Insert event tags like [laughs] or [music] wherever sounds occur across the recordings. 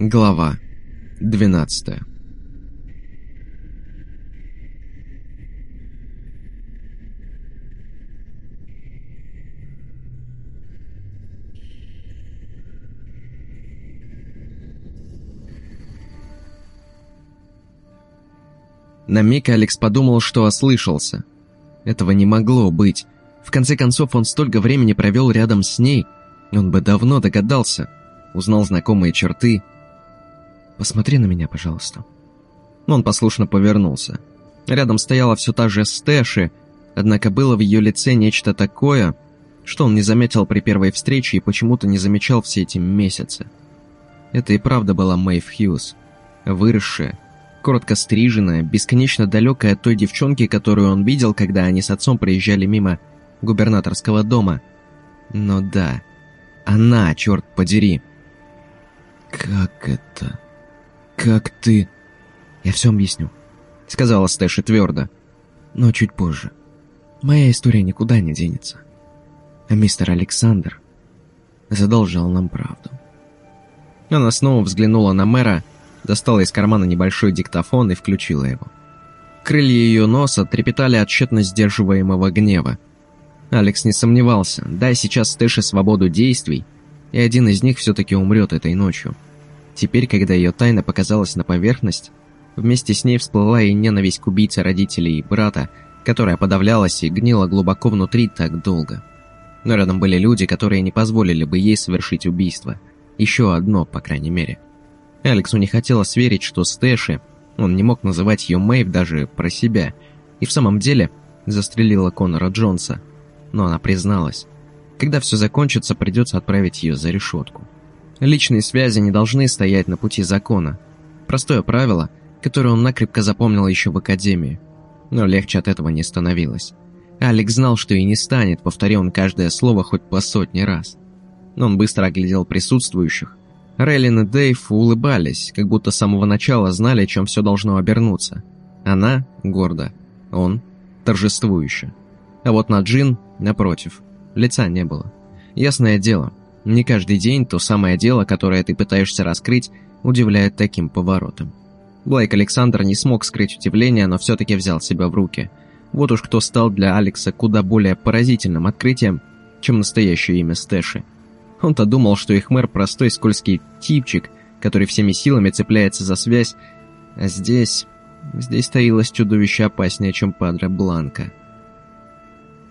Глава 12 На миг Алекс подумал, что ослышался. Этого не могло быть. В конце концов, он столько времени провел рядом с ней, он бы давно догадался. Узнал знакомые черты. «Посмотри на меня, пожалуйста». Он послушно повернулся. Рядом стояла все та же Стэши, однако было в ее лице нечто такое, что он не заметил при первой встрече и почему-то не замечал все эти месяцы. Это и правда была Мэйв Хьюз, выросшая, коротко стриженная, бесконечно далекая от той девчонки, которую он видел, когда они с отцом проезжали мимо губернаторского дома. Но да, она, черт подери. «Как это? Как ты...» «Я все объясню», — сказала Стэши твердо. «Но чуть позже. Моя история никуда не денется. А мистер Александр задолжал нам правду». Она снова взглянула на мэра, достала из кармана небольшой диктофон и включила его. Крылья ее носа трепетали от тщетно сдерживаемого гнева. Алекс не сомневался, дай сейчас Стэше свободу действий, и один из них все-таки умрет этой ночью. Теперь, когда ее тайна показалась на поверхность, вместе с ней всплыла и ненависть к убийце родителей и брата, которая подавлялась и гнила глубоко внутри так долго. Но рядом были люди, которые не позволили бы ей совершить убийство. Еще одно, по крайней мере. Алексу не хотелось верить, что Стэши, он не мог называть ее Мэйв даже про себя, и в самом деле застрелила Конора Джонса. Но она призналась. Когда все закончится, придется отправить ее за решетку. Личные связи не должны стоять на пути закона. Простое правило, которое он накрепко запомнил еще в академии. Но легче от этого не становилось. Алекс знал, что и не станет, повторял он каждое слово хоть по сотни раз. Но он быстро оглядел присутствующих, Рейлин и Дейв улыбались, как будто с самого начала знали, чем все должно обернуться. Она гордо, он торжествующе. А вот на Джин, напротив, лица не было. Ясное дело, не каждый день то самое дело, которое ты пытаешься раскрыть, удивляет таким поворотом. Блейк Александр не смог скрыть удивление, но все-таки взял себя в руки. Вот уж кто стал для Алекса куда более поразительным открытием, чем настоящее имя Стэши – он-то думал, что их мэр простой скользкий типчик, который всеми силами цепляется за связь, а здесь... Здесь таилось чудовище опаснее, чем Падре Бланка.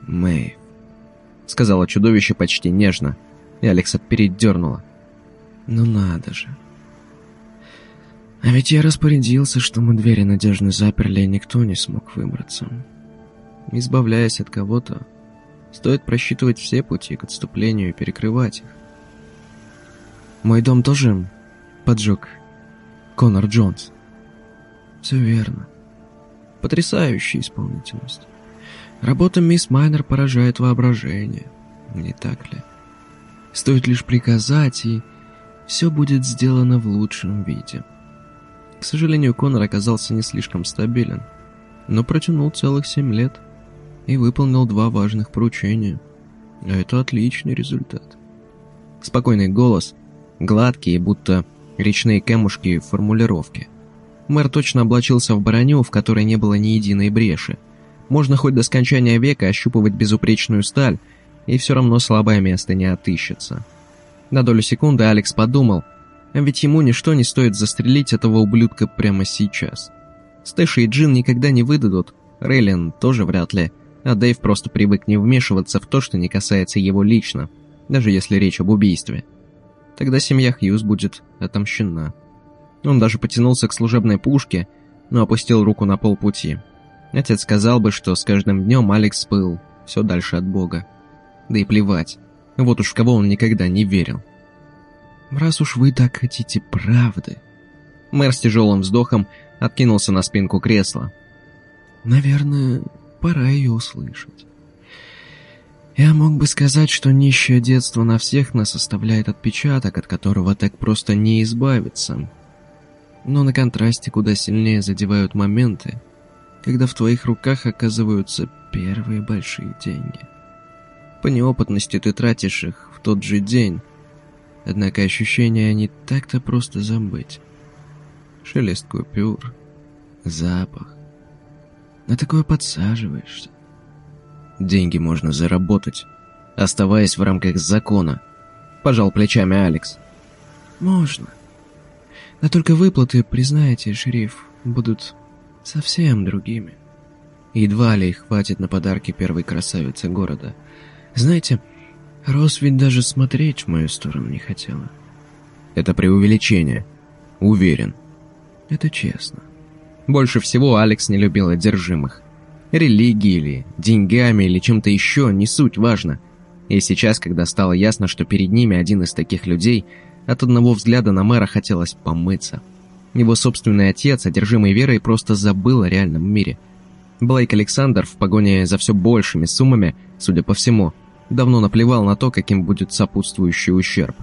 «Мэйв», — сказала чудовище почти нежно, и Алекса передернула. «Ну надо же». А ведь я распорядился, что мы двери надежно заперли, и никто не смог выбраться. Избавляясь от кого-то, стоит просчитывать все пути к отступлению и перекрывать их. Мой дом тоже поджег Конор Джонс. Все верно. Потрясающая исполнительность. Работа мисс Майнер поражает воображение. Не так ли? Стоит лишь приказать, и все будет сделано в лучшем виде. К сожалению, Конор оказался не слишком стабилен, но протянул целых семь лет и выполнил два важных поручения. А это отличный результат. Спокойный голос — Гладкие, будто речные камушки формулировки. Мэр точно облачился в броню, в которой не было ни единой бреши. Можно хоть до скончания века ощупывать безупречную сталь, и все равно слабое место не отыщется. На долю секунды Алекс подумал, а ведь ему ничто не стоит застрелить этого ублюдка прямо сейчас. Стэши и Джин никогда не выдадут, Рейлин тоже вряд ли, а Дэйв просто привык не вмешиваться в то, что не касается его лично, даже если речь об убийстве. Тогда семья Хьюз будет отомщена. Он даже потянулся к служебной пушке, но опустил руку на полпути. Отец сказал бы, что с каждым днем Алекс был все дальше от Бога. Да и плевать. Вот уж в кого он никогда не верил. «Раз уж вы так хотите правды...» Мэр с тяжелым вздохом откинулся на спинку кресла. «Наверное, пора ее услышать». Я мог бы сказать, что нищее детство на всех нас оставляет отпечаток, от которого так просто не избавиться. Но на контрасте куда сильнее задевают моменты, когда в твоих руках оказываются первые большие деньги. По неопытности ты тратишь их в тот же день, Однако ощущения не так-то просто забыть. Шелест купюр, запах. На такое подсаживаешься. Деньги можно заработать, оставаясь в рамках закона. Пожал плечами Алекс. Можно. Но только выплаты, признаете, шериф, будут совсем другими. Едва ли их хватит на подарки первой красавицы города. Знаете, Рос ведь даже смотреть в мою сторону не хотела. Это преувеличение. Уверен. Это честно. Больше всего Алекс не любил одержимых. Религией или деньгами или чем-то еще, не суть важно. И сейчас, когда стало ясно, что перед ними один из таких людей, от одного взгляда на мэра хотелось помыться. Его собственный отец, одержимый верой, просто забыл о реальном мире. Блейк Александр в погоне за все большими суммами, судя по всему, давно наплевал на то, каким будет сопутствующий ущерб.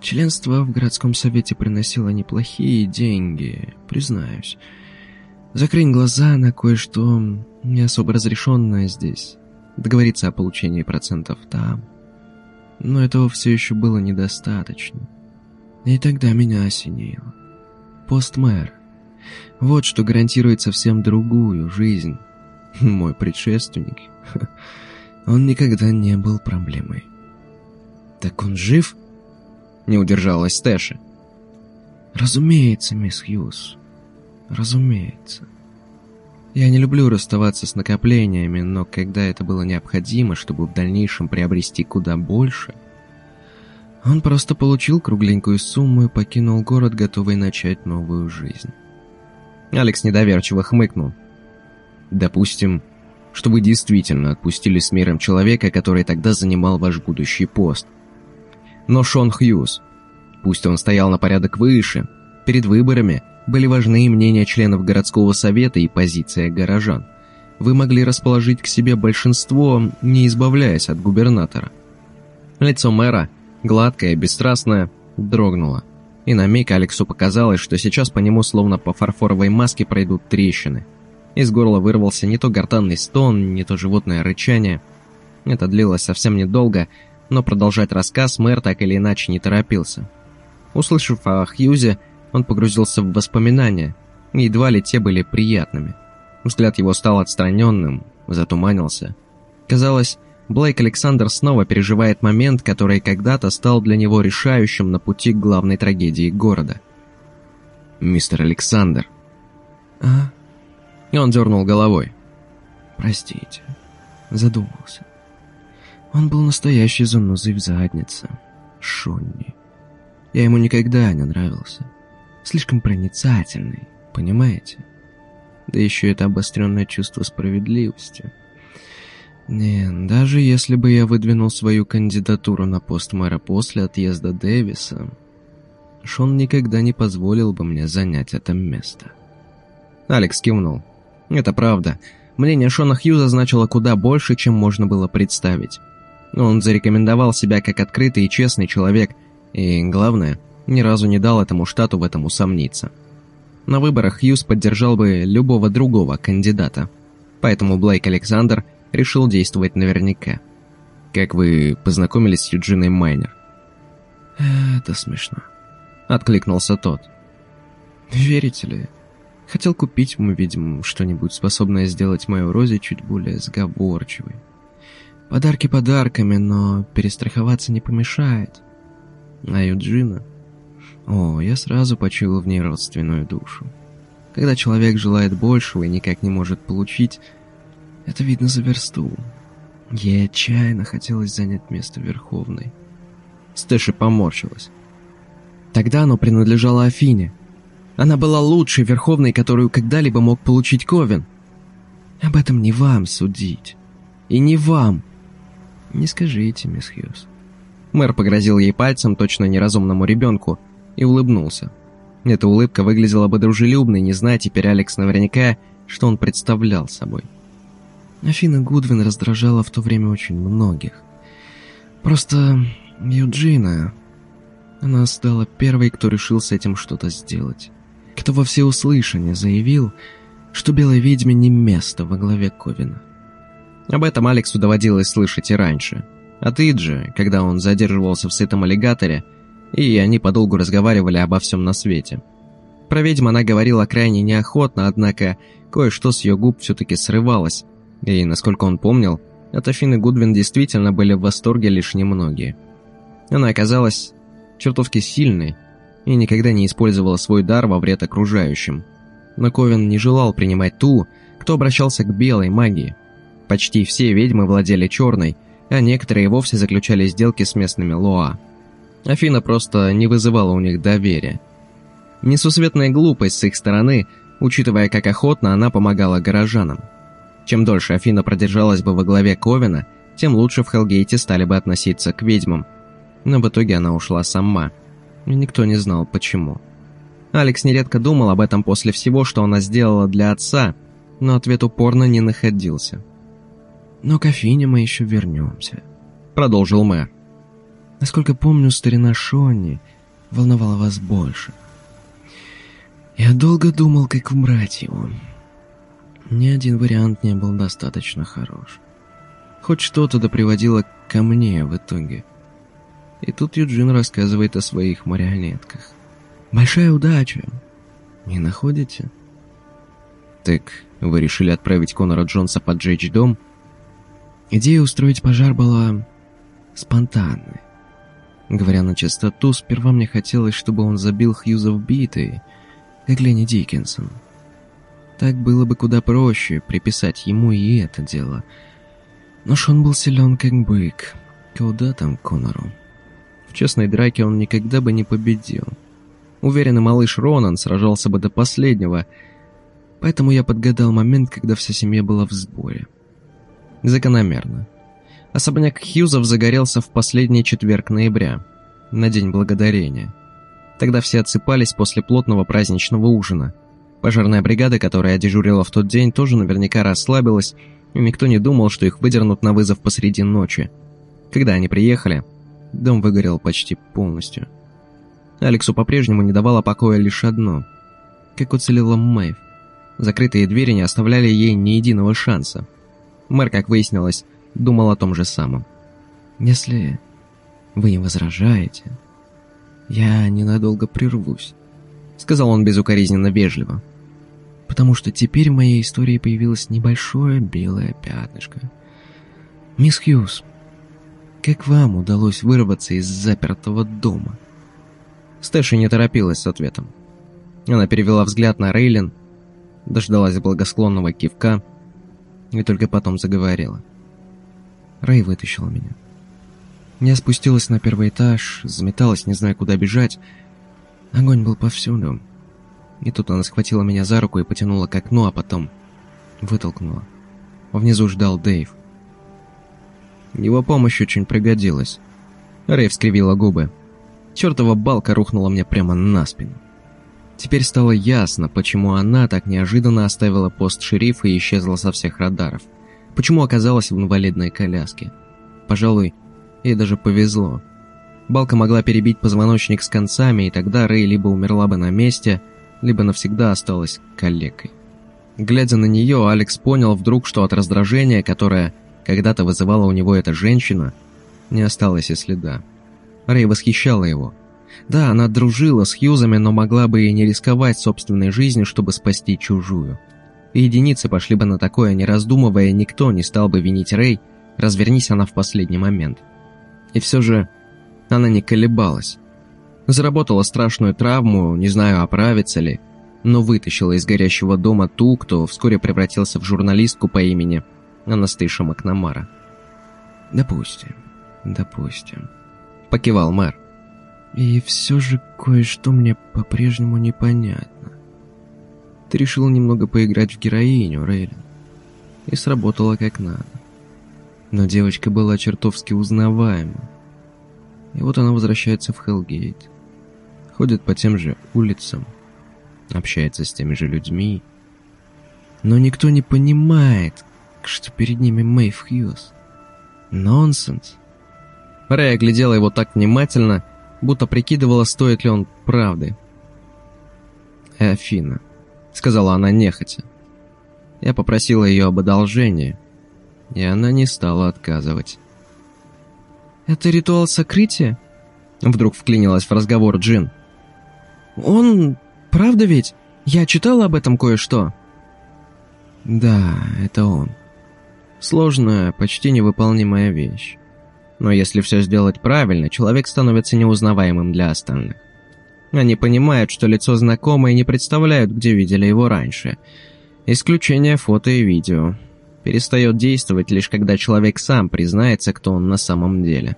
Членство в городском совете приносило неплохие деньги, признаюсь. Закрыть глаза на кое-что не особо разрешенное здесь. Договориться о получении процентов там. Но этого все еще было недостаточно. И тогда меня осенило. Постмэр. Вот что гарантирует совсем другую жизнь. Мой предшественник. [laughs] Он никогда не был проблемой. «Так он жив?» Не удержалась Тэша. «Разумеется, мисс Хьюз. Разумеется. Я не люблю расставаться с накоплениями, но когда это было необходимо, чтобы в дальнейшем приобрести куда больше, он просто получил кругленькую сумму и покинул город, готовый начать новую жизнь». Алекс недоверчиво хмыкнул. «Допустим, что вы действительно отпустили с миром человека, который тогда занимал ваш будущий пост. Но Шон Хьюз, пусть он стоял на порядок выше, перед выборами были важны мнения членов городского совета и позиция горожан. Вы могли расположить к себе большинство, не избавляясь от губернатора. Лицо мэра, гладкое, бесстрастное, дрогнуло. И на миг Алексу показалось, что сейчас по нему словно по фарфоровой маске пройдут трещины – из горла вырвался не то гортанный стон, не то животное рычание. Это длилось совсем недолго, но продолжать рассказ мэр так или иначе не торопился. Услышав о Хьюзе, он погрузился в воспоминания, едва ли те были приятными. Взгляд его стал отстраненным, затуманился. Казалось, Блейк Александр снова переживает момент, который когда-то стал для него решающим на пути к главной трагедии города. «Мистер Александр». «А?» И он дернул головой. «Простите, задумался. Он был настоящий занозой в заднице. Шонни. Я ему никогда не нравился. Слишком проницательный, понимаете? Да еще это обостренное чувство справедливости. Не, даже если бы я выдвинул свою кандидатуру на пост мэра после отъезда Дэвиса, Шон никогда не позволил бы мне занять это место. Алекс кивнул. Это правда. Мнение Шона Хьюза значило куда больше, чем можно было представить. Он зарекомендовал себя как открытый и честный человек, и, главное, ни разу не дал этому штату в этом усомниться. На выборах Хьюз поддержал бы любого другого кандидата. Поэтому Блейк Александр решил действовать наверняка. «Как вы познакомились с Юджиной Майнер?» «Это смешно», — откликнулся тот. «Верите ли, Хотел купить, мы видим, что-нибудь способное сделать мою Розе чуть более сговорчивой. Подарки подарками, но перестраховаться не помешает. А Юджина... О, я сразу почуял в ней родственную душу. Когда человек желает большего и никак не может получить, это видно за версту. Ей отчаянно хотелось занять место Верховной. Стэши поморщилась. Тогда оно принадлежало Афине, она была лучшей верховной, которую когда-либо мог получить Ковен. Об этом не вам судить. И не вам. Не скажите, мисс Хьюз. Мэр погрозил ей пальцем, точно неразумному ребенку, и улыбнулся. Эта улыбка выглядела бы дружелюбной, не зная теперь Алекс наверняка, что он представлял собой. Афина Гудвин раздражала в то время очень многих. Просто Юджина... Она стала первой, кто решил с этим что-то сделать кто во всеуслышание заявил, что белой ведьме не место во главе Ковина. Об этом Алексу доводилось слышать и раньше. А ты же, когда он задерживался в сытом аллигаторе, и они подолгу разговаривали обо всем на свете. Про ведьм она говорила крайне неохотно, однако кое-что с ее губ все-таки срывалось, и, насколько он помнил, от Афины Гудвин действительно были в восторге лишь немногие. Она оказалась чертовски сильной и никогда не использовала свой дар во вред окружающим. Но Ковен не желал принимать ту, кто обращался к белой магии. Почти все ведьмы владели черной, а некоторые вовсе заключали сделки с местными Лоа. Афина просто не вызывала у них доверия. Несусветная глупость с их стороны, учитывая, как охотно она помогала горожанам. Чем дольше Афина продержалась бы во главе Ковина, тем лучше в Хелгейте стали бы относиться к ведьмам. Но в итоге она ушла сама. И никто не знал, почему. Алекс нередко думал об этом после всего, что она сделала для отца, но ответ упорно не находился. «Но к Афине мы еще вернемся», — продолжил мэр. «Насколько помню, старина Шонни волновала вас больше. Я долго думал, как убрать его. Ни один вариант не был достаточно хорош. Хоть что-то да приводило ко мне в итоге. И тут Юджин рассказывает о своих марионетках. Большая удача. Не находите? Так вы решили отправить Конора Джонса поджечь дом? Идея устроить пожар была спонтанной. Говоря на чистоту, сперва мне хотелось, чтобы он забил Хьюза в биты, как Ленни Диккенсон. Так было бы куда проще приписать ему и это дело. Но Шон был силен как бык. Куда там Конору? В честной драке он никогда бы не победил. Уверен, малыш Ронан сражался бы до последнего, поэтому я подгадал момент, когда вся семья была в сборе. Закономерно. Особняк Хьюзов загорелся в последний четверг ноября, на День Благодарения. Тогда все отсыпались после плотного праздничного ужина. Пожарная бригада, которая дежурила в тот день, тоже наверняка расслабилась, и никто не думал, что их выдернут на вызов посреди ночи. Когда они приехали, дом выгорел почти полностью. Алексу по-прежнему не давало покоя лишь одно. Как уцелела Мэйв. Закрытые двери не оставляли ей ни единого шанса. Мэр, как выяснилось, думал о том же самом. «Если вы не возражаете, я ненадолго прервусь», — сказал он безукоризненно вежливо. «Потому что теперь в моей истории появилось небольшое белое пятнышко. Мисс Хьюз, как вам удалось вырваться из запертого дома?» Стэши не торопилась с ответом. Она перевела взгляд на Рейлин, дождалась благосклонного кивка и только потом заговорила. Рэй вытащила меня. Я спустилась на первый этаж, заметалась, не зная, куда бежать. Огонь был повсюду. И тут она схватила меня за руку и потянула к окну, а потом вытолкнула. Внизу ждал Дэйв. Его помощь очень пригодилась. Рэй вскривила губы. Чертова балка рухнула мне прямо на спину. Теперь стало ясно, почему она так неожиданно оставила пост шерифа и исчезла со всех радаров. Почему оказалась в инвалидной коляске. Пожалуй, ей даже повезло. Балка могла перебить позвоночник с концами, и тогда Рэй либо умерла бы на месте, либо навсегда осталась калекой. Глядя на нее, Алекс понял вдруг, что от раздражения, которое когда-то вызывала у него эта женщина, не осталось и следа. Рэй восхищала его. Да, она дружила с Хьюзами, но могла бы и не рисковать собственной жизнью, чтобы спасти чужую. И единицы пошли бы на такое, не раздумывая, никто не стал бы винить Рэй, развернись она в последний момент. И все же она не колебалась. Заработала страшную травму, не знаю, оправится ли, но вытащила из горящего дома ту, кто вскоре превратился в журналистку по имени Анастейша Макнамара. «Допустим, допустим», — покивал мэр. «И все же кое-что мне по-прежнему непонятно. Ты решил немного поиграть в героиню, Рейлин, и сработало как надо. Но девочка была чертовски узнаваема. И вот она возвращается в Хелгейт. Ходит по тем же улицам, общается с теми же людьми. Но никто не понимает, что перед ними Мэйв Хьюз. Нонсенс. Рэй оглядела его так внимательно, будто прикидывала, стоит ли он правды. «Афина», — сказала она нехотя. Я попросила ее об одолжении, и она не стала отказывать. «Это ритуал сокрытия?» Вдруг вклинилась в разговор Джин. «Он... правда ведь? Я читала об этом кое-что». «Да, это он. Сложная, почти невыполнимая вещь. Но если все сделать правильно, человек становится неузнаваемым для остальных. Они понимают, что лицо знакомое и не представляют, где видели его раньше. Исключение фото и видео. Перестает действовать лишь когда человек сам признается, кто он на самом деле.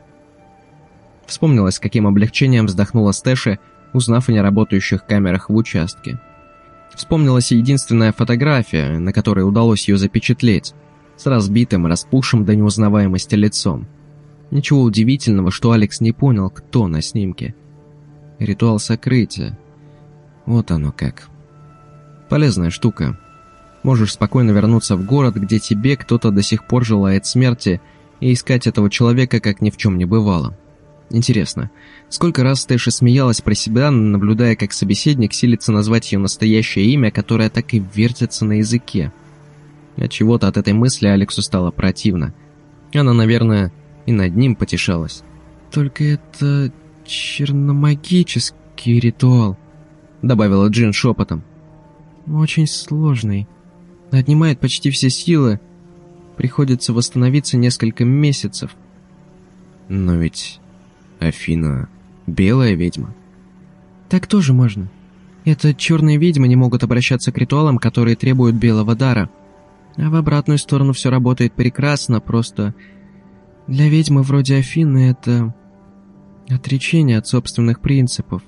Вспомнилось, каким облегчением вздохнула Стэши, узнав о неработающих камерах в участке. Вспомнилась единственная фотография, на которой удалось ее запечатлеть, с разбитым, распухшим до неузнаваемости лицом. Ничего удивительного, что Алекс не понял, кто на снимке. Ритуал сокрытия. Вот оно как. Полезная штука. Можешь спокойно вернуться в город, где тебе кто-то до сих пор желает смерти, и искать этого человека, как ни в чем не бывало. Интересно, сколько раз Стэша смеялась про себя, наблюдая, как собеседник силится назвать ее настоящее имя, которое так и вертится на языке. От чего-то от этой мысли Алексу стало противно. Она, наверное, и над ним потешалась. «Только это черномагический ритуал», — добавила Джин шепотом. «Очень сложный. Отнимает почти все силы. Приходится восстановиться несколько месяцев». «Но ведь Афина — белая ведьма. Так тоже можно. Это черные ведьмы не могут обращаться к ритуалам, которые требуют белого дара. А в обратную сторону все работает прекрасно, просто для ведьмы вроде Афины это отречение от собственных принципов.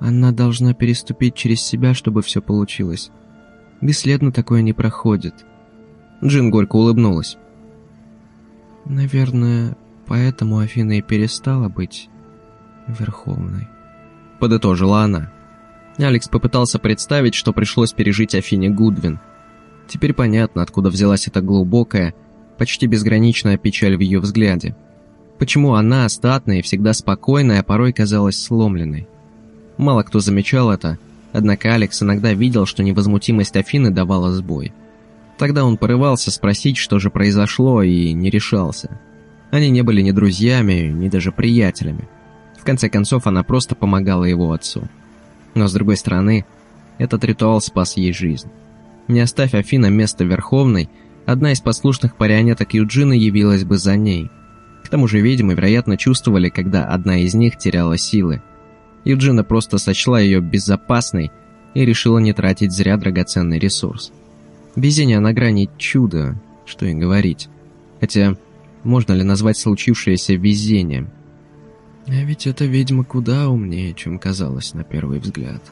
Она должна переступить через себя, чтобы все получилось. Бесследно такое не проходит. Джин горько улыбнулась. Наверное, Поэтому Афина и перестала быть Верховной. Подытожила она. Алекс попытался представить, что пришлось пережить Афине Гудвин. Теперь понятно, откуда взялась эта глубокая, почти безграничная печаль в ее взгляде. Почему она, статная всегда спокойная, а порой казалась сломленной. Мало кто замечал это, однако Алекс иногда видел, что невозмутимость Афины давала сбой. Тогда он порывался спросить, что же произошло, и не решался. Они не были ни друзьями, ни даже приятелями. В конце концов, она просто помогала его отцу. Но с другой стороны, этот ритуал спас ей жизнь. Не оставь Афина место Верховной, одна из послушных марионеток Юджины явилась бы за ней. К тому же ведьмы, вероятно, чувствовали, когда одна из них теряла силы. Юджина просто сочла ее безопасной и решила не тратить зря драгоценный ресурс. Везение на грани чуда, что и говорить. Хотя можно ли назвать случившееся везением? А ведь эта ведьма куда умнее, чем казалось на первый взгляд.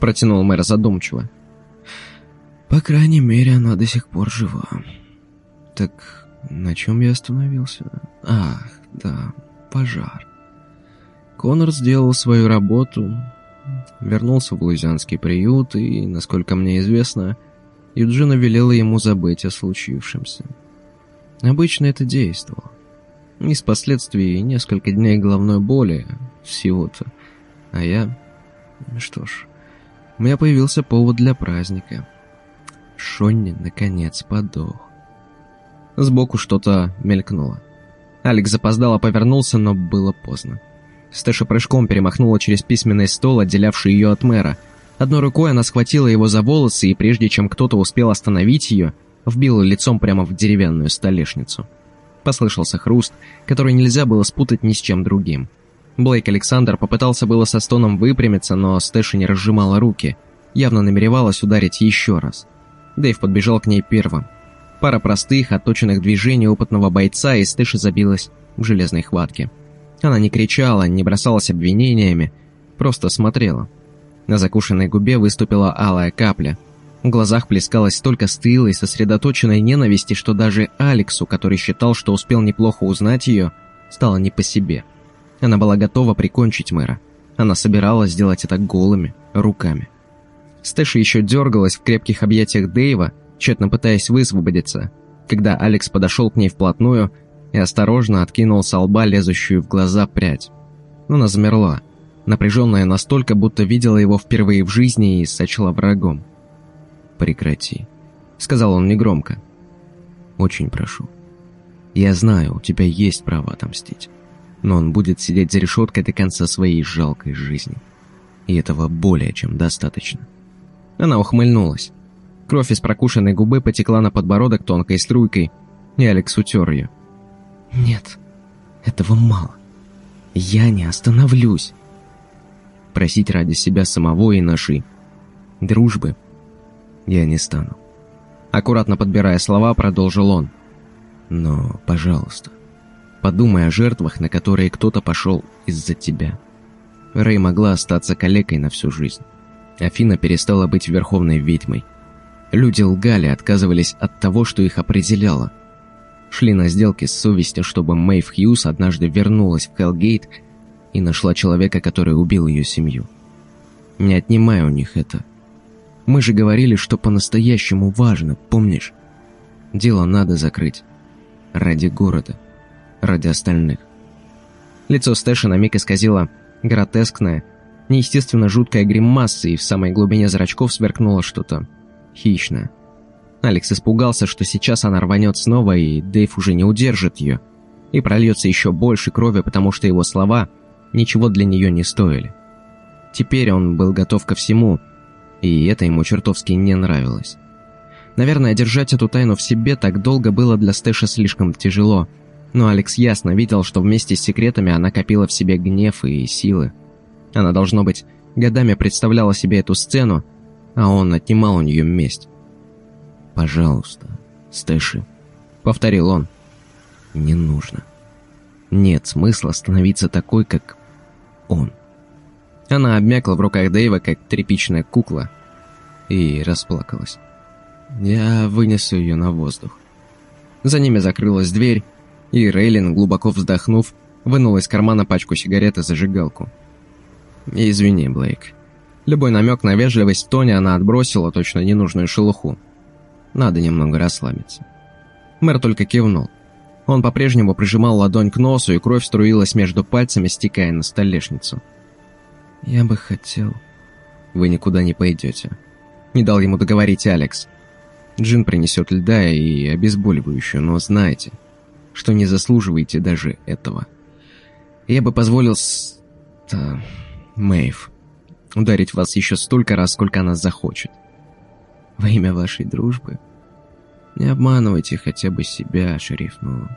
Протянул мэр задумчиво. По крайней мере, она до сих пор жива. Так на чем я остановился? Ах, да, пожар. Конор сделал свою работу, вернулся в луизианский приют, и, насколько мне известно, Юджина велела ему забыть о случившемся. Обычно это действовало. Из последствий несколько дней головной боли, всего-то. А я... Что ж, у меня появился повод для праздника. Шонни, наконец, подох. Сбоку что-то мелькнуло. Алекс запоздало повернулся, но было поздно. Стэша прыжком перемахнула через письменный стол, отделявший ее от мэра. Одной рукой она схватила его за волосы, и прежде чем кто-то успел остановить ее, вбила лицом прямо в деревянную столешницу. Послышался хруст, который нельзя было спутать ни с чем другим. Блейк Александр попытался было со стоном выпрямиться, но Стэши не разжимала руки, явно намеревалась ударить еще раз. Дэйв подбежал к ней первым. Пара простых, отточенных движений опытного бойца, и Стэши забилась в железной хватке. Она не кричала, не бросалась обвинениями, просто смотрела. На закушенной губе выступила алая капля – в глазах плескалось столько стылой, сосредоточенной ненависти, что даже Алексу, который считал, что успел неплохо узнать ее, стало не по себе. Она была готова прикончить мэра. Она собиралась сделать это голыми руками. Стэша еще дергалась в крепких объятиях Дэйва, тщетно пытаясь высвободиться, когда Алекс подошел к ней вплотную и осторожно откинул с лба лезущую в глаза прядь. Она замерла, напряженная настолько, будто видела его впервые в жизни и сочла врагом прекрати», — сказал он негромко. «Очень прошу. Я знаю, у тебя есть право отомстить. Но он будет сидеть за решеткой до конца своей жалкой жизни. И этого более чем достаточно. Она ухмыльнулась. Кровь из прокушенной губы потекла на подбородок тонкой струйкой, и Алекс утер ее. «Нет, этого мало. Я не остановлюсь. Просить ради себя самого и нашей дружбы я не стану. Аккуратно подбирая слова, продолжил он. Но, пожалуйста, подумай о жертвах, на которые кто-то пошел из-за тебя. Рэй могла остаться калекой на всю жизнь. Афина перестала быть верховной ведьмой. Люди лгали, отказывались от того, что их определяло. Шли на сделки с совестью, чтобы Мэйв Хьюз однажды вернулась в Хелгейт и нашла человека, который убил ее семью. Не отнимай у них это. Мы же говорили, что по-настоящему важно, помнишь? Дело надо закрыть. Ради города. Ради остальных. Лицо Стэша на миг исказило гротескное, неестественно жуткая гриммаса, и в самой глубине зрачков сверкнуло что-то хищное. Алекс испугался, что сейчас она рванет снова, и Дэйв уже не удержит ее, и прольется еще больше крови, потому что его слова ничего для нее не стоили. Теперь он был готов ко всему, и это ему чертовски не нравилось. Наверное, держать эту тайну в себе так долго было для Стэша слишком тяжело, но Алекс ясно видел, что вместе с секретами она копила в себе гнев и силы. Она, должно быть, годами представляла себе эту сцену, а он отнимал у нее месть. «Пожалуйста, Стэши», — повторил он. «Не нужно. Нет смысла становиться такой, как он». Она обмякла в руках Дэйва, как тряпичная кукла, и расплакалась. Я вынесу ее на воздух. За ними закрылась дверь, и Рейлин, глубоко вздохнув, вынул из кармана пачку сигарет и зажигалку. «Извини, Блейк». Любой намек на вежливость в тоне она отбросила точно ненужную шелуху. Надо немного расслабиться. Мэр только кивнул. Он по-прежнему прижимал ладонь к носу, и кровь струилась между пальцами, стекая на столешницу. «Я бы хотел...» «Вы никуда не пойдете». Не дал ему договорить Алекс. Джин принесет льда и обезболивающую, но знайте, что не заслуживаете даже этого. Я бы позволил с... Мэйв ударить вас еще столько раз, сколько она захочет во имя вашей дружбы. Не обманывайте хотя бы себя, шериф, ну...»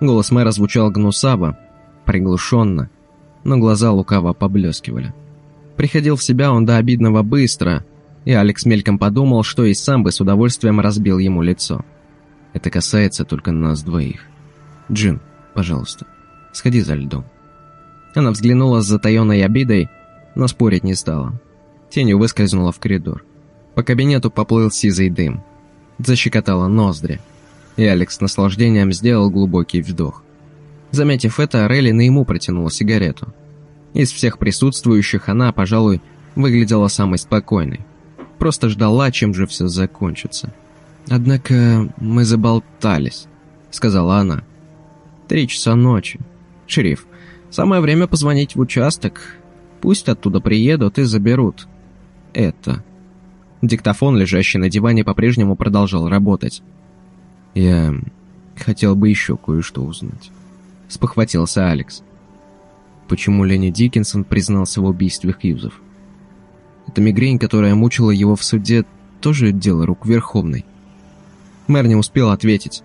Голос мэра звучал гнусаво, приглушенно, но глаза лукаво поблескивали. Приходил в себя он до обидного быстро, и Алекс мельком подумал, что и сам бы с удовольствием разбил ему лицо. Это касается только нас двоих. Джин, пожалуйста, сходи за льдом. Она взглянула с затаенной обидой, но спорить не стала. Тенью выскользнула в коридор. По кабинету поплыл сизый дым. Защекотало ноздри. И Алекс с наслаждением сделал глубокий вдох. Заметив это, Релли на ему протянула сигарету. Из всех присутствующих она, пожалуй, выглядела самой спокойной. Просто ждала, чем же все закончится. «Однако мы заболтались», — сказала она. «Три часа ночи. Шериф, самое время позвонить в участок. Пусть оттуда приедут и заберут. Это...» Диктофон, лежащий на диване, по-прежнему продолжал работать. «Я хотел бы еще кое-что узнать», — спохватился Алекс. Почему Ленни Диккенсон признался в убийстве Хьюзов? Эта мигрень, которая мучила его в суде, тоже дело рук Верховной. Мэр не успел ответить.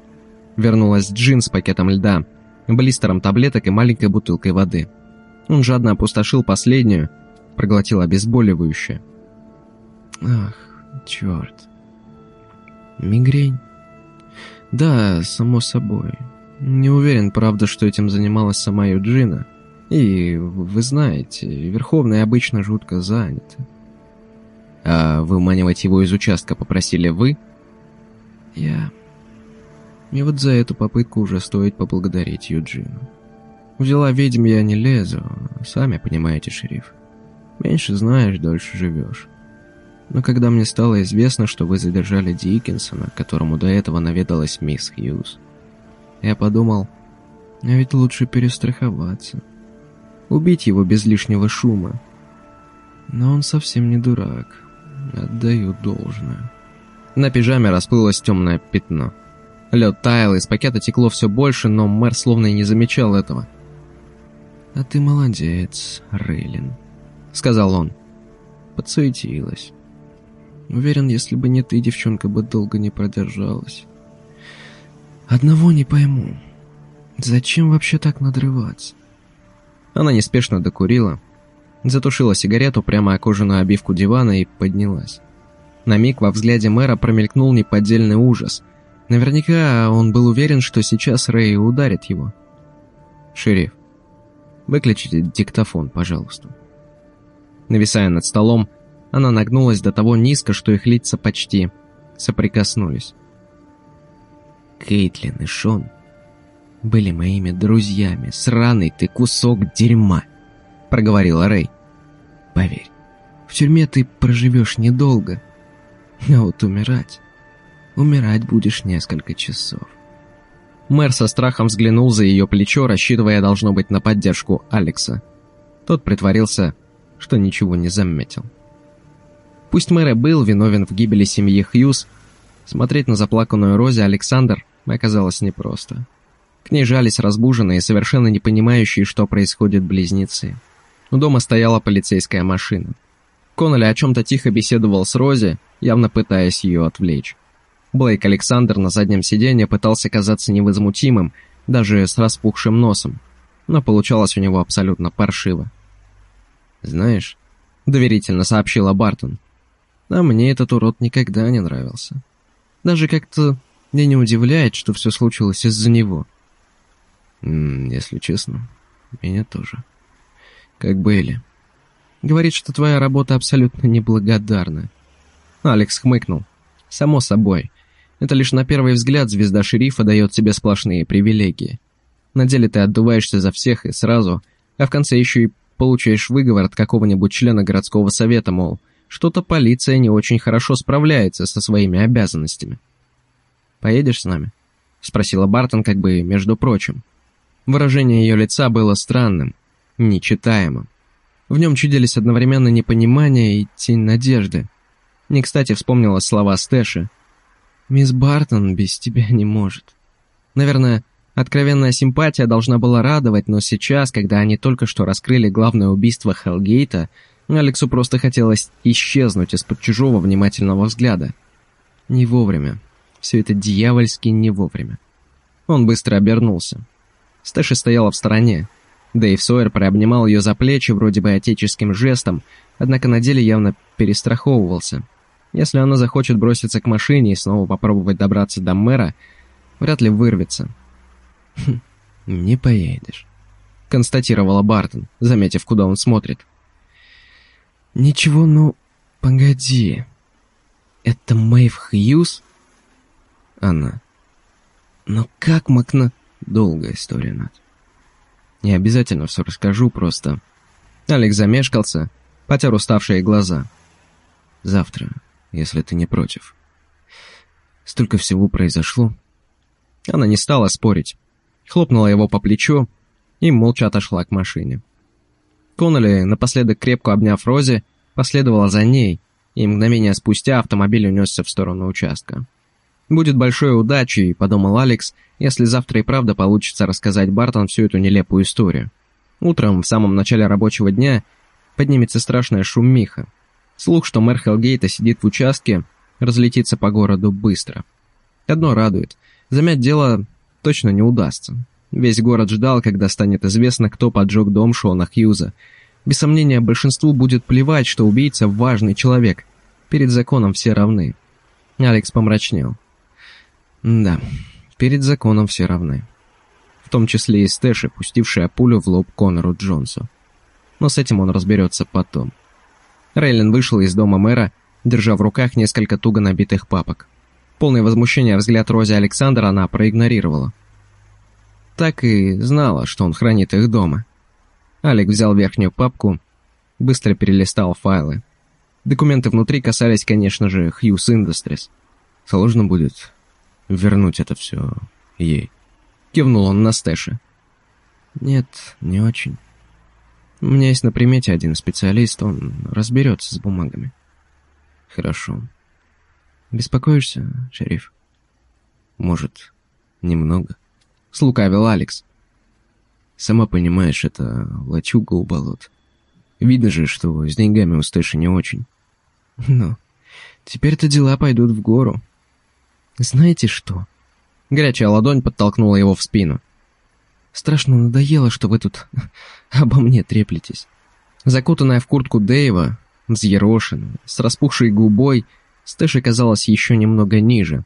Вернулась Джин с пакетом льда, блистером таблеток и маленькой бутылкой воды. Он жадно опустошил последнюю, проглотил обезболивающее. Ах, черт. Мигрень? Да, само собой. Не уверен, правда, что этим занималась сама Юджина. И, вы знаете, Верховный обычно жутко занят. А выманивать его из участка попросили вы? Я... И вот за эту попытку уже стоит поблагодарить Юджину. Взяла ведьм я не лезу, сами понимаете, шериф. Меньше знаешь, дольше живешь. Но когда мне стало известно, что вы задержали Диккенсона, которому до этого наведалась мисс Хьюз, я подумал, а ведь лучше перестраховаться. Убить его без лишнего шума. Но он совсем не дурак. Отдаю должное. На пижаме расплылось темное пятно. Лед таял, из пакета текло все больше, но мэр словно и не замечал этого. «А ты молодец, Рейлин», — сказал он. Подсуетилась. Уверен, если бы не ты, девчонка бы долго не продержалась. Одного не пойму. Зачем вообще так надрываться? Она неспешно докурила, затушила сигарету прямо о кожаную обивку дивана и поднялась. На миг во взгляде мэра промелькнул неподдельный ужас. Наверняка он был уверен, что сейчас Рэй ударит его. «Шериф, выключите диктофон, пожалуйста». Нависая над столом, она нагнулась до того низко, что их лица почти соприкоснулись. Кейтлин и Шон были моими друзьями. Сраный ты кусок дерьма, проговорила Рэй. Поверь, в тюрьме ты проживешь недолго, а вот умирать... Умирать будешь несколько часов. Мэр со страхом взглянул за ее плечо, рассчитывая, должно быть, на поддержку Алекса. Тот притворился, что ничего не заметил. Пусть мэр и был виновен в гибели семьи Хьюз, смотреть на заплаканную Розе Александр оказалось непросто. К ней жались разбуженные, совершенно не понимающие, что происходит близнецы. У дома стояла полицейская машина. Коннелли о чем-то тихо беседовал с Рози, явно пытаясь ее отвлечь. Блейк Александр на заднем сиденье пытался казаться невозмутимым, даже с распухшим носом, но получалось у него абсолютно паршиво. «Знаешь», — доверительно сообщила Бартон, «а мне этот урод никогда не нравился. Даже как-то меня не удивляет, что все случилось из-за него». «Если честно, меня тоже. Как Бейли. Говорит, что твоя работа абсолютно неблагодарна». Алекс хмыкнул. «Само собой. Это лишь на первый взгляд звезда шерифа дает тебе сплошные привилегии. На деле ты отдуваешься за всех и сразу, а в конце еще и получаешь выговор от какого-нибудь члена городского совета, мол, что-то полиция не очень хорошо справляется со своими обязанностями. «Поедешь с нами?» — спросила Бартон как бы между прочим. Выражение ее лица было странным, нечитаемым. В нем чудились одновременно непонимание и тень надежды. Не кстати вспомнила слова Стэши — Мисс Бартон без тебя не может. Наверное, откровенная симпатия должна была радовать, но сейчас, когда они только что раскрыли главное убийство Хелгейта, Алексу просто хотелось исчезнуть из-под чужого внимательного взгляда. Не вовремя. Все это дьявольски не вовремя. Он быстро обернулся. Стэши стояла в стороне. Дэйв Сойер приобнимал ее за плечи вроде бы отеческим жестом, однако на деле явно перестраховывался. Если она захочет броситься к машине и снова попробовать добраться до мэра, вряд ли вырвется. «Хм, «Не поедешь», — констатировала Бартон, заметив, куда он смотрит. «Ничего, ну, погоди. Это Мэйв Хьюз?» «Она». «Но как Макна...» «Долгая история, Над. Не обязательно все расскажу, просто...» Алекс замешкался, потер уставшие глаза. «Завтра если ты не против. Столько всего произошло. Она не стала спорить. Хлопнула его по плечу и молча отошла к машине. Коннелли, напоследок крепко обняв Рози, последовала за ней, и мгновение спустя автомобиль унесся в сторону участка. «Будет большой удачей», — подумал Алекс, «если завтра и правда получится рассказать Бартон всю эту нелепую историю. Утром, в самом начале рабочего дня, поднимется страшная шумиха. Слух, что мэр Хелгейта сидит в участке, разлетится по городу быстро. Одно радует. Замять дело точно не удастся. Весь город ждал, когда станет известно, кто поджег дом Шона Хьюза. Без сомнения, большинству будет плевать, что убийца – важный человек. Перед законом все равны. Алекс помрачнел. Да, перед законом все равны. В том числе и Стэши, пустившая пулю в лоб Конору Джонсу. Но с этим он разберется потом. Рейлин вышел из дома мэра, держа в руках несколько туго набитых папок. Полное возмущение взгляд Рози Александра она проигнорировала. Так и знала, что он хранит их дома. Алек взял верхнюю папку, быстро перелистал файлы. Документы внутри касались, конечно же, Хьюз Industries. Сложно будет вернуть это все ей. Кивнул он на Стэши. Нет, не очень. У меня есть на примете один специалист, он разберется с бумагами. Хорошо. Беспокоишься, шериф? Может, «Немного», — слукавил Алекс. «Сама понимаешь, это лачуга у болот. Видно же, что с деньгами у Стэши не очень». «Ну, теперь-то дела пойдут в гору. Знаете что?» Горячая ладонь подтолкнула его в спину. «Страшно надоело, что вы тут [laughs] обо мне треплетесь». Закутанная в куртку Дэйва, взъерошенная, с распухшей губой, Стэша казалась еще немного ниже,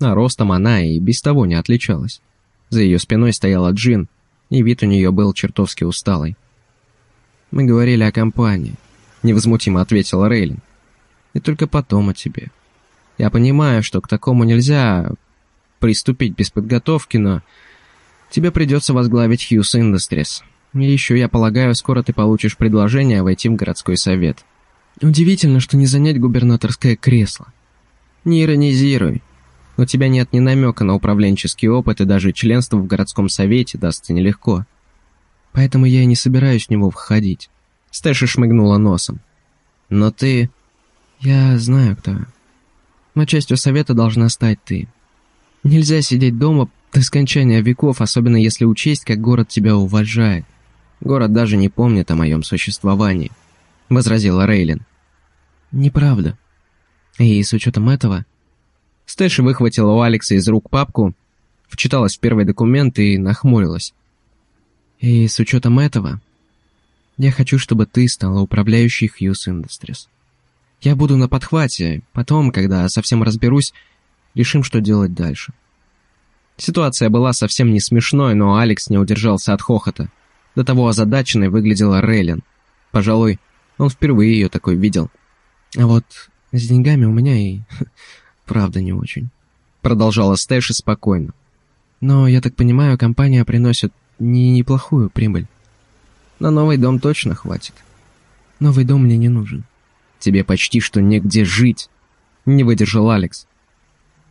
а ростом она и без того не отличалась. За ее спиной стояла Джин, и вид у нее был чертовски усталый. «Мы говорили о компании», — невозмутимо ответила Рейлин. «И только потом о тебе. Я понимаю, что к такому нельзя приступить без подготовки, но тебе придется возглавить Hughes Industries. И еще, я полагаю, скоро ты получишь предложение войти в городской совет. Удивительно, что не занять губернаторское кресло. Не иронизируй. У тебя нет ни намека на управленческий опыт, и даже членство в городском совете дастся нелегко. Поэтому я и не собираюсь в него входить. Стэша шмыгнула носом. Но ты... Я знаю, кто. Но частью совета должна стать ты. Нельзя сидеть дома до скончания веков, особенно если учесть, как город тебя уважает. Город даже не помнит о моем существовании», — возразила Рейлин. «Неправда. И с учетом этого...» Стэши выхватила у Алекса из рук папку, вчиталась в первый документ и нахмурилась. «И с учетом этого, я хочу, чтобы ты стала управляющей Hughes Industries. Я буду на подхвате, потом, когда совсем разберусь, решим, что делать дальше». Ситуация была совсем не смешной, но Алекс не удержался от хохота. До того озадаченной выглядела Рейлин. Пожалуй, он впервые ее такой видел. «А вот с деньгами у меня и... [laughs] правда не очень», — продолжала Стэши спокойно. «Но, я так понимаю, компания приносит не неплохую прибыль. На новый дом точно хватит. Новый дом мне не нужен. Тебе почти что негде жить», — не выдержал Алекс.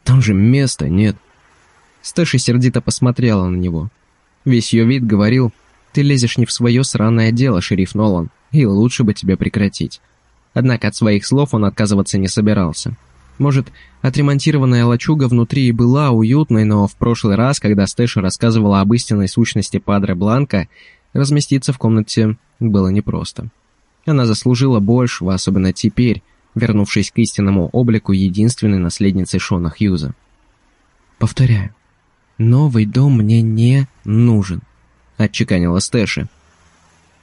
«Там же места нет». Стэши сердито посмотрела на него. Весь ее вид говорил, «Ты лезешь не в свое сраное дело, шериф Нолан, и лучше бы тебе прекратить». Однако от своих слов он отказываться не собирался. Может, отремонтированная лачуга внутри и была уютной, но в прошлый раз, когда Стэша рассказывала об истинной сущности Падре Бланка, разместиться в комнате было непросто. Она заслужила большего, особенно теперь, вернувшись к истинному облику единственной наследницы Шона Хьюза. «Повторяю, новый дом мне не нужен», — отчеканила Стэши.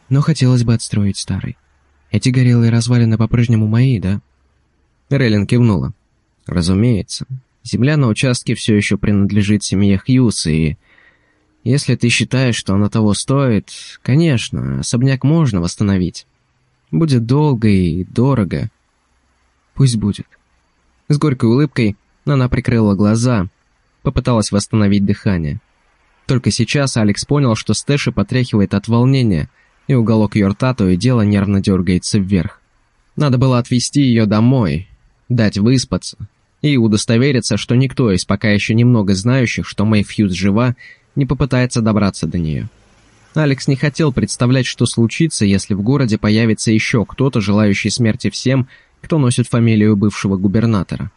«Но хотелось бы отстроить старый. Эти горелые развалины по-прежнему мои, да?» Реллин кивнула. «Разумеется. Земля на участке все еще принадлежит семье Хьюз, и... Если ты считаешь, что она того стоит, конечно, особняк можно восстановить. Будет долго и дорого. Пусть будет». С горькой улыбкой она прикрыла глаза, попыталась восстановить дыхание. Только сейчас Алекс понял, что Стэши потряхивает от волнения, и уголок ее рта то и дело нервно дергается вверх. Надо было отвезти ее домой, дать выспаться и удостовериться, что никто из пока еще немного знающих, что Мэй Фьюз жива, не попытается добраться до нее. Алекс не хотел представлять, что случится, если в городе появится еще кто-то, желающий смерти всем, кто носит фамилию бывшего губернатора.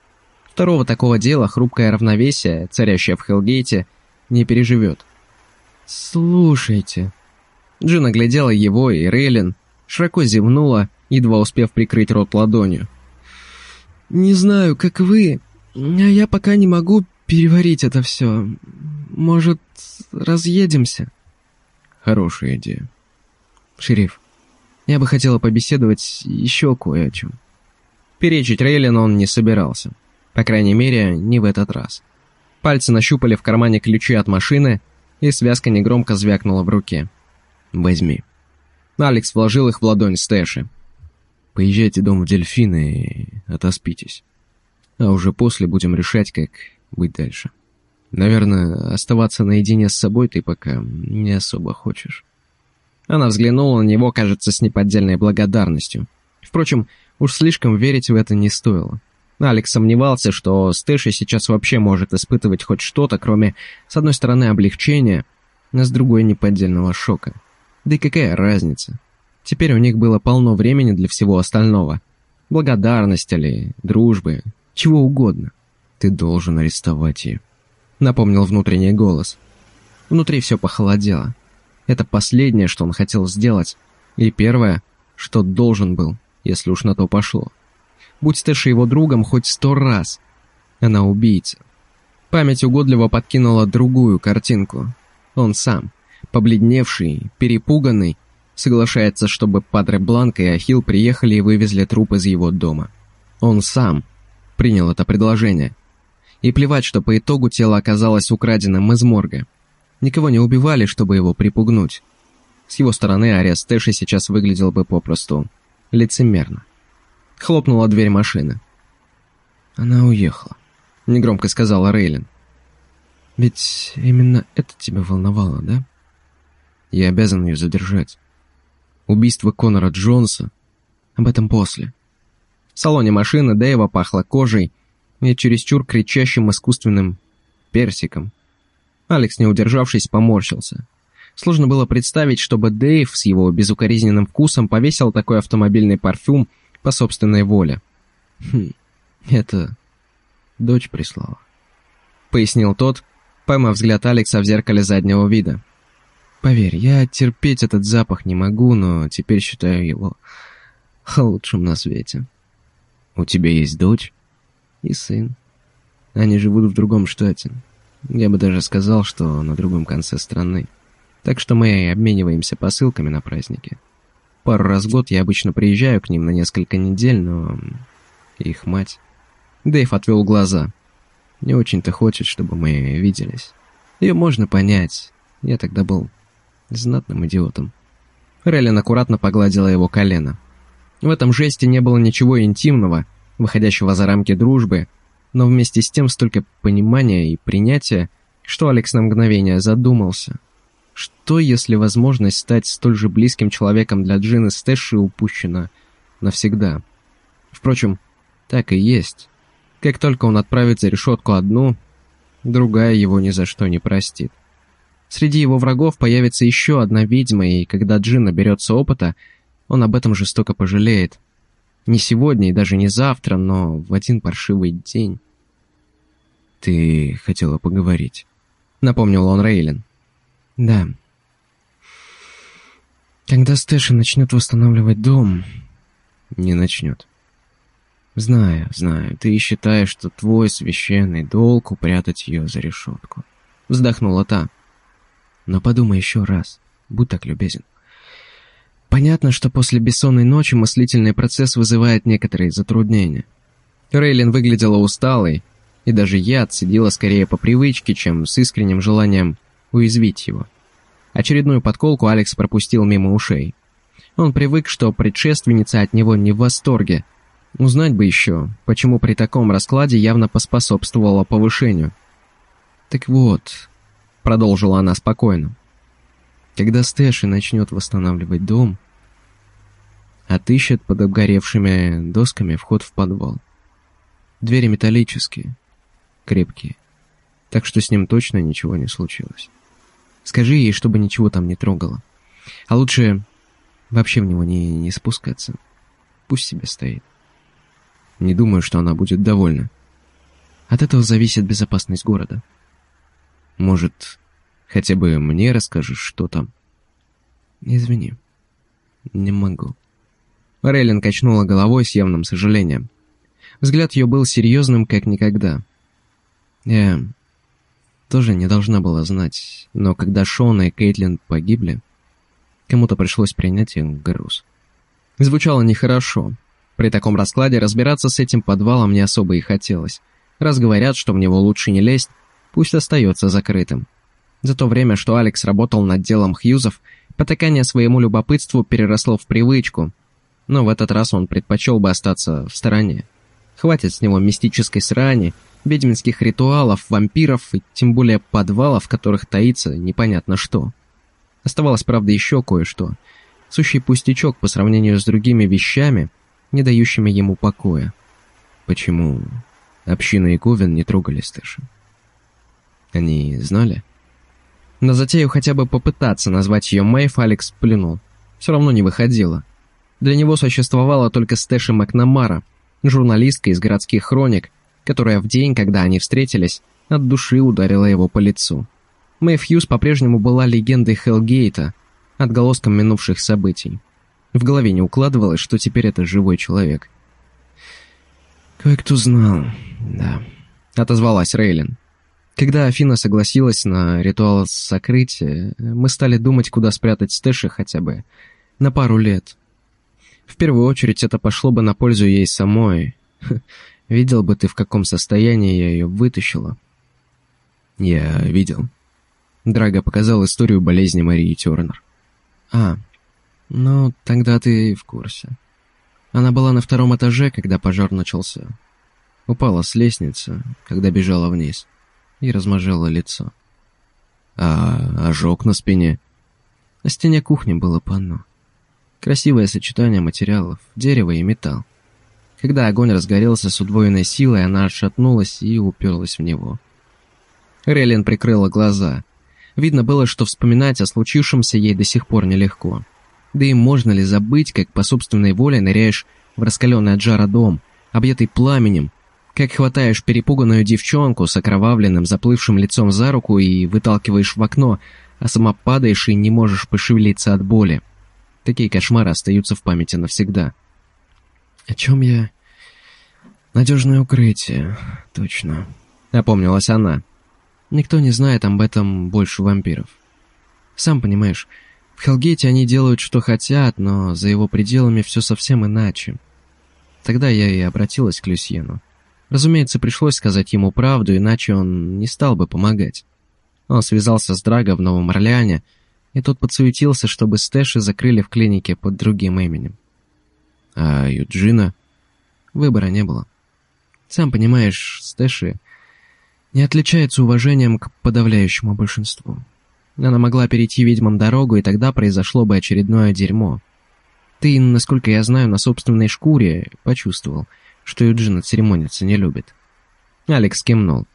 Второго такого дела хрупкое равновесие, царящее в Хелгейте, не переживет. «Слушайте...» Джин оглядела его и Рейлин, широко зевнула, едва успев прикрыть рот ладонью. «Не знаю, как вы, а я пока не могу переварить это все. Может, разъедемся?» «Хорошая идея». «Шериф, я бы хотела побеседовать еще кое о чем». Перечить Рейлин он не собирался. По крайней мере, не в этот раз. Пальцы нащупали в кармане ключи от машины, и связка негромко звякнула в руке. «Возьми». Алекс вложил их в ладонь Стэши. «Поезжайте дом в Дельфины и отоспитесь. А уже после будем решать, как быть дальше. Наверное, оставаться наедине с собой ты пока не особо хочешь». Она взглянула на него, кажется, с неподдельной благодарностью. Впрочем, уж слишком верить в это не стоило. Алекс сомневался, что Стэши сейчас вообще может испытывать хоть что-то, кроме, с одной стороны, облегчения, а с другой неподдельного шока. Да и какая разница? Теперь у них было полно времени для всего остального. Благодарность или дружбы, чего угодно. Ты должен арестовать ее. напомнил внутренний голос. Внутри все похолодело. Это последнее, что он хотел сделать, и первое, что должен был, если уж на то пошло. Будь Стэша его другом хоть сто раз. Она убийца. Память угодливо подкинула другую картинку. Он сам, побледневший, перепуганный, соглашается, чтобы Падре Бланк и Ахилл приехали и вывезли труп из его дома. Он сам принял это предложение. И плевать, что по итогу тело оказалось украденным из морга. Никого не убивали, чтобы его припугнуть. С его стороны арест Тэши сейчас выглядел бы попросту лицемерно. Хлопнула дверь машины. «Она уехала», — негромко сказала Рейлин. «Ведь именно это тебя волновало, да?» «Я обязан ее задержать. Убийство Конора Джонса. Об этом после». В салоне машины Дэйва пахло кожей и чересчур кричащим искусственным персиком. Алекс, не удержавшись, поморщился. Сложно было представить, чтобы Дэйв с его безукоризненным вкусом повесил такой автомобильный парфюм по собственной воле. «Хм, это дочь прислала», — пояснил тот, поймав взгляд Алекса в зеркале заднего вида. «Поверь, я терпеть этот запах не могу, но теперь считаю его лучшим на свете». «У тебя есть дочь?» «И сын. Они живут в другом штате. Я бы даже сказал, что на другом конце страны». Так что мы обмениваемся посылками на праздники. Пару раз в год я обычно приезжаю к ним на несколько недель, но... Их мать... Дэйв отвел глаза. Не очень-то хочет, чтобы мы виделись. Ее можно понять. Я тогда был знатным идиотом. Реллин аккуратно погладила его колено. В этом жесте не было ничего интимного, выходящего за рамки дружбы, но вместе с тем столько понимания и принятия, что Алекс на мгновение задумался — что, если возможность стать столь же близким человеком для Джины Стэши упущена навсегда? Впрочем, так и есть. Как только он отправит за решетку одну, другая его ни за что не простит. Среди его врагов появится еще одна ведьма, и когда Джин наберется опыта, он об этом жестоко пожалеет. Не сегодня и даже не завтра, но в один паршивый день. «Ты хотела поговорить», — напомнил он Рейлин. Да. Когда Стэша начнет восстанавливать дом... Не начнет. Знаю, знаю, ты считаешь, что твой священный долг упрятать ее за решетку. Вздохнула та. Но подумай еще раз, будь так любезен. Понятно, что после бессонной ночи мыслительный процесс вызывает некоторые затруднения. Рейлин выглядела усталой, и даже я отсидела скорее по привычке, чем с искренним желанием уязвить его. Очередную подколку Алекс пропустил мимо ушей. Он привык, что предшественница от него не в восторге. Узнать бы еще, почему при таком раскладе явно поспособствовало повышению. «Так вот», — продолжила она спокойно, «когда Стэши начнет восстанавливать дом, отыщет под обгоревшими досками вход в подвал. Двери металлические, крепкие, так что с ним точно ничего не случилось. Скажи ей, чтобы ничего там не трогала. А лучше вообще в него не, не спускаться. Пусть себе стоит. Не думаю, что она будет довольна. От этого зависит безопасность города. Может, хотя бы мне расскажешь, что там? Извини. Не могу. Рейлин качнула головой с явным сожалением. Взгляд ее был серьезным, как никогда. Я тоже не должна была знать, но когда Шона и Кейтлин погибли, кому-то пришлось принять их груз. Звучало нехорошо. При таком раскладе разбираться с этим подвалом не особо и хотелось. Раз говорят, что в него лучше не лезть, пусть остается закрытым. За то время, что Алекс работал над делом Хьюзов, потакание своему любопытству переросло в привычку, но в этот раз он предпочел бы остаться в стороне. Хватит с него мистической срани, ведьминских ритуалов, вампиров и тем более подвалов, в которых таится непонятно что. Оставалось, правда, еще кое-что. Сущий пустячок по сравнению с другими вещами, не дающими ему покоя. Почему община и Ковен не трогали Стэша? Они знали? На затею хотя бы попытаться назвать ее Мэйв Алекс плюнул. Все равно не выходило. Для него существовала только Стэша Макнамара, журналистка из городских хроник, которая в день, когда они встретились, от души ударила его по лицу. Мэйв Хьюз по-прежнему была легендой Хелгейта, отголоском минувших событий. В голове не укладывалось, что теперь это живой человек. «Кое-кто знал, да», — отозвалась Рейлин. Когда Афина согласилась на ритуал сокрытия, мы стали думать, куда спрятать Стэша хотя бы на пару лет. В первую очередь это пошло бы на пользу ей самой. Видел бы ты, в каком состоянии я ее вытащила. Я видел. Драго показал историю болезни Марии Тернер. А, ну, тогда ты в курсе. Она была на втором этаже, когда пожар начался. Упала с лестницы, когда бежала вниз, и размажила лицо. А ожог на спине? На стене кухни было панно. Красивое сочетание материалов, дерево и металл. Когда огонь разгорелся с удвоенной силой, она отшатнулась и уперлась в него. Релин прикрыла глаза. Видно было, что вспоминать о случившемся ей до сих пор нелегко. Да и можно ли забыть, как по собственной воле ныряешь в раскаленный от жара дом, объятый пламенем, как хватаешь перепуганную девчонку с окровавленным, заплывшим лицом за руку и выталкиваешь в окно, а сама падаешь и не можешь пошевелиться от боли. Такие кошмары остаются в памяти навсегда. О чем я? Надежное укрытие, точно. Опомнилась она. Никто не знает об этом больше вампиров. Сам понимаешь, в Хелгейте они делают, что хотят, но за его пределами все совсем иначе. Тогда я и обратилась к Люсьену. Разумеется, пришлось сказать ему правду, иначе он не стал бы помогать. Он связался с Драго в Новом Орлеане, и тот подсуетился, чтобы Стэши закрыли в клинике под другим именем. А Юджина? Выбора не было. Сам понимаешь, Стэши не отличается уважением к подавляющему большинству. Она могла перейти ведьмам дорогу, и тогда произошло бы очередное дерьмо. Ты, насколько я знаю, на собственной шкуре почувствовал, что Юджина церемониться не любит. Алекс кивнул.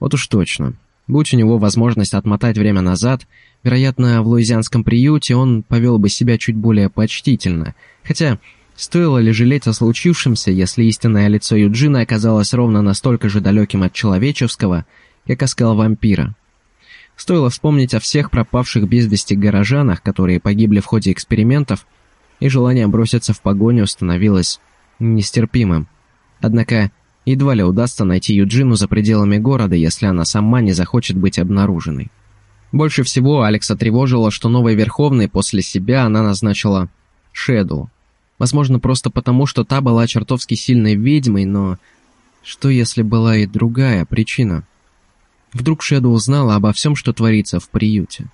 Вот уж точно. Будь у него возможность отмотать время назад, вероятно, в луизианском приюте он повел бы себя чуть более почтительно. Хотя, стоило ли жалеть о случившемся, если истинное лицо Юджина оказалось ровно настолько же далеким от человеческого, как оскал вампира? Стоило вспомнить о всех пропавших без вести горожанах, которые погибли в ходе экспериментов, и желание броситься в погоню становилось нестерпимым. Однако, едва ли удастся найти Юджину за пределами города, если она сама не захочет быть обнаруженной. Больше всего Алекса тревожило, что новой Верховной после себя она назначила Шэду. Возможно, просто потому, что та была чертовски сильной ведьмой, но что если была и другая причина? Вдруг Шэду узнала обо всем, что творится в приюте.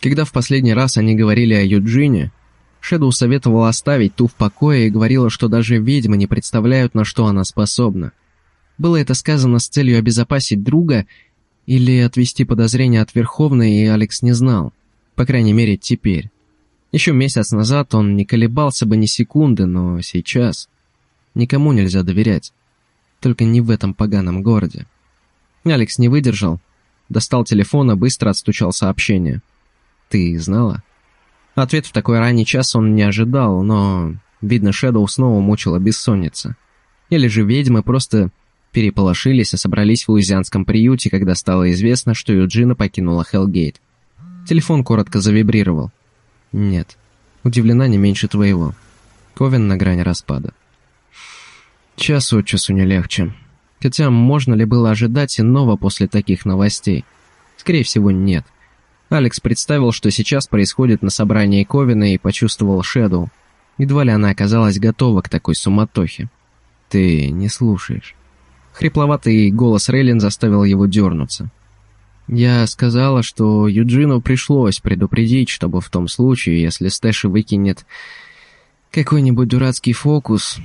Когда в последний раз они говорили о Юджине, Шэду советовала оставить ту в покое и говорила, что даже ведьмы не представляют, на что она способна. Было это сказано с целью обезопасить друга или отвести подозрения от Верховной, и Алекс не знал. По крайней мере, теперь. Еще месяц назад он не колебался бы ни секунды, но сейчас... Никому нельзя доверять. Только не в этом поганом городе. Алекс не выдержал. Достал телефон и быстро отстучал сообщение. «Ты знала?» Ответ в такой ранний час он не ожидал, но, видно, Шэдоу снова мучила бессонница. Или же ведьмы просто переполошились и собрались в луизианском приюте, когда стало известно, что Юджина покинула Хелгейт. Телефон коротко завибрировал. «Нет, удивлена не меньше твоего. Ковен на грани распада». Час от часу не легче. Хотя можно ли было ожидать иного после таких новостей? Скорее всего, нет. Алекс представил, что сейчас происходит на собрании Ковина и почувствовал Шэдоу. Едва ли она оказалась готова к такой суматохе. «Ты не слушаешь». Хрипловатый голос Рейлин заставил его дернуться. «Я сказала, что Юджину пришлось предупредить, чтобы в том случае, если Стэши выкинет какой-нибудь дурацкий фокус,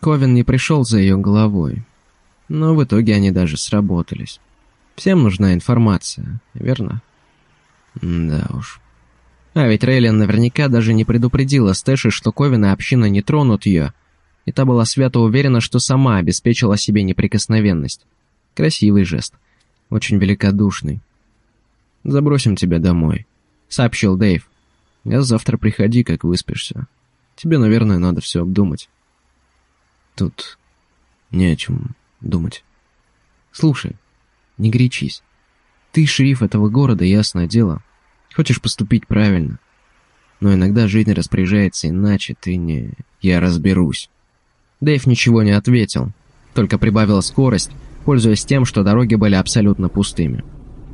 Ковин не пришел за ее головой. Но в итоге они даже сработались. Всем нужна информация, верно?» Да уж. А ведь Рейлин наверняка даже не предупредила Стэши, что Ковин и община не тронут ее, и та была свято уверена, что сама обеспечила себе неприкосновенность. Красивый жест. Очень великодушный. «Забросим тебя домой», — сообщил Дэйв. «А завтра приходи, как выспишься. Тебе, наверное, надо все обдумать». «Тут не о чем думать». «Слушай, не гречись. Ты шериф этого города, ясное дело. Хочешь поступить правильно. Но иногда жизнь распоряжается иначе, ты не... Я разберусь. Дэйв ничего не ответил, только прибавил скорость, пользуясь тем, что дороги были абсолютно пустыми.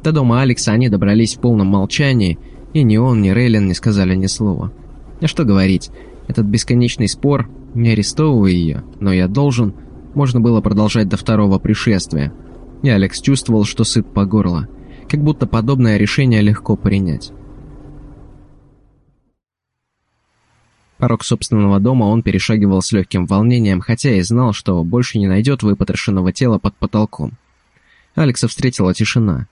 До дома Алекса они добрались в полном молчании, и ни он, ни Рейлин не сказали ни слова. А что говорить, этот бесконечный спор, не арестовывая ее, но я должен, можно было продолжать до второго пришествия. И Алекс чувствовал, что сыт по горло, как будто подобное решение легко принять. Порог собственного дома он перешагивал с легким волнением, хотя и знал, что больше не найдет выпотрошенного тела под потолком. Алекса встретила тишина.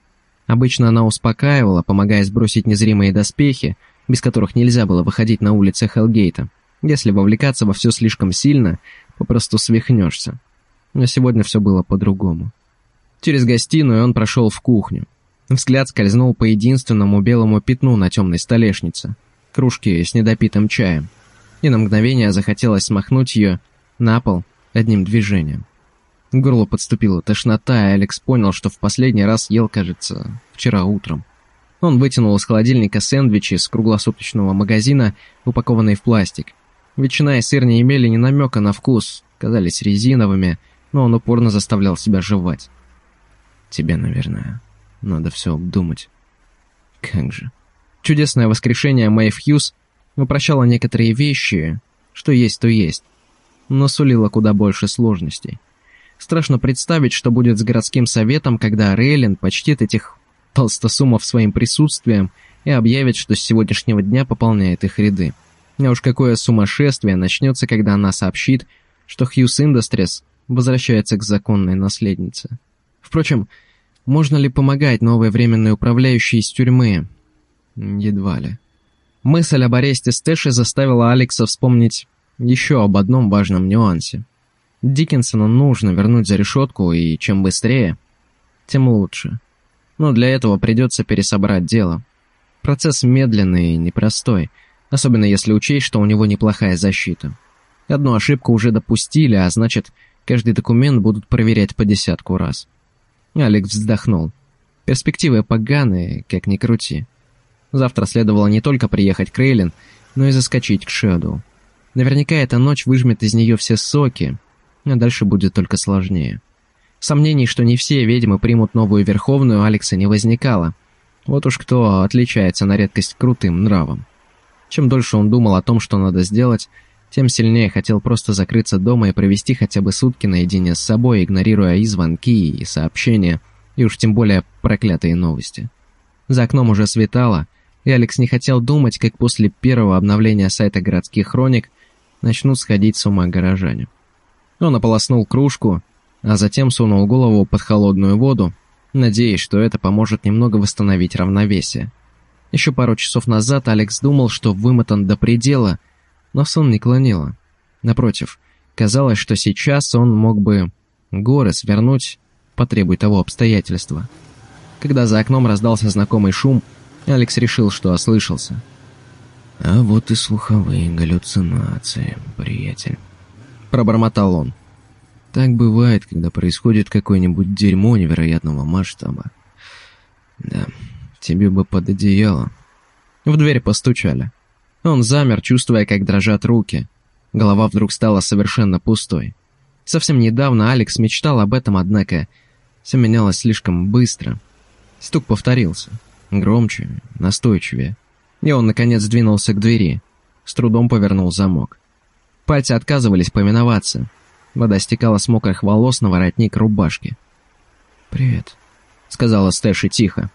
Обычно она успокаивала, помогая сбросить незримые доспехи, без которых нельзя было выходить на улицы Хелгейта. Если вовлекаться во все слишком сильно, попросту свихнешься. Но сегодня все было по-другому. Через гостиную он прошел в кухню. Взгляд скользнул по единственному белому пятну на темной столешнице. Кружки с недопитым чаем и на мгновение захотелось смахнуть ее на пол одним движением. К горлу подступила тошнота, и Алекс понял, что в последний раз ел, кажется, вчера утром. Он вытянул из холодильника сэндвичи из круглосуточного магазина, упакованные в пластик. Ветчина и сыр не имели ни намека на вкус, казались резиновыми, но он упорно заставлял себя жевать. «Тебе, наверное, надо все обдумать». Как же. Чудесное воскрешение Мэйв Хьюз упрощала некоторые вещи, что есть, то есть, но сулила куда больше сложностей. Страшно представить, что будет с городским советом, когда Рейлин почтит этих толстосумов своим присутствием и объявит, что с сегодняшнего дня пополняет их ряды. А уж какое сумасшествие начнется, когда она сообщит, что Хьюз Индастрис возвращается к законной наследнице. Впрочем, можно ли помогать новой временной управляющей из тюрьмы? Едва ли. Мысль об аресте Стэши заставила Алекса вспомнить еще об одном важном нюансе. Диккенсона нужно вернуть за решетку, и чем быстрее, тем лучше. Но для этого придется пересобрать дело. Процесс медленный и непростой, особенно если учесть, что у него неплохая защита. Одну ошибку уже допустили, а значит, каждый документ будут проверять по десятку раз. Алекс вздохнул. Перспективы поганые, как ни крути. Завтра следовало не только приехать к Рейлин, но и заскочить к Шэду. Наверняка эта ночь выжмет из нее все соки, а дальше будет только сложнее. Сомнений, что не все ведьмы примут новую Верховную, Алекса не возникало. Вот уж кто отличается на редкость крутым нравом. Чем дольше он думал о том, что надо сделать, тем сильнее хотел просто закрыться дома и провести хотя бы сутки наедине с собой, игнорируя и звонки, и сообщения, и уж тем более проклятые новости. За окном уже светало, и Алекс не хотел думать, как после первого обновления сайта городских хроник начнут сходить с ума горожане. Он ополоснул кружку, а затем сунул голову под холодную воду, надеясь, что это поможет немного восстановить равновесие. Еще пару часов назад Алекс думал, что вымотан до предела, но сон не клонило. Напротив, казалось, что сейчас он мог бы горы свернуть, потребуя того обстоятельства. Когда за окном раздался знакомый шум, Алекс решил, что ослышался. «А вот и слуховые галлюцинации, приятель», — пробормотал он. «Так бывает, когда происходит какое-нибудь дерьмо невероятного масштаба. Да, тебе бы под одеяло». В дверь постучали. Он замер, чувствуя, как дрожат руки. Голова вдруг стала совершенно пустой. Совсем недавно Алекс мечтал об этом, однако все менялось слишком быстро. Стук повторился. Громче, настойчивее. И он, наконец, двинулся к двери. С трудом повернул замок. Пальцы отказывались поминоваться. Вода стекала с мокрых волос на воротник рубашки. «Привет», — сказала Стэши тихо.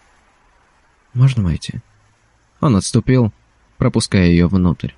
«Можно войти?» Он отступил, пропуская ее внутрь.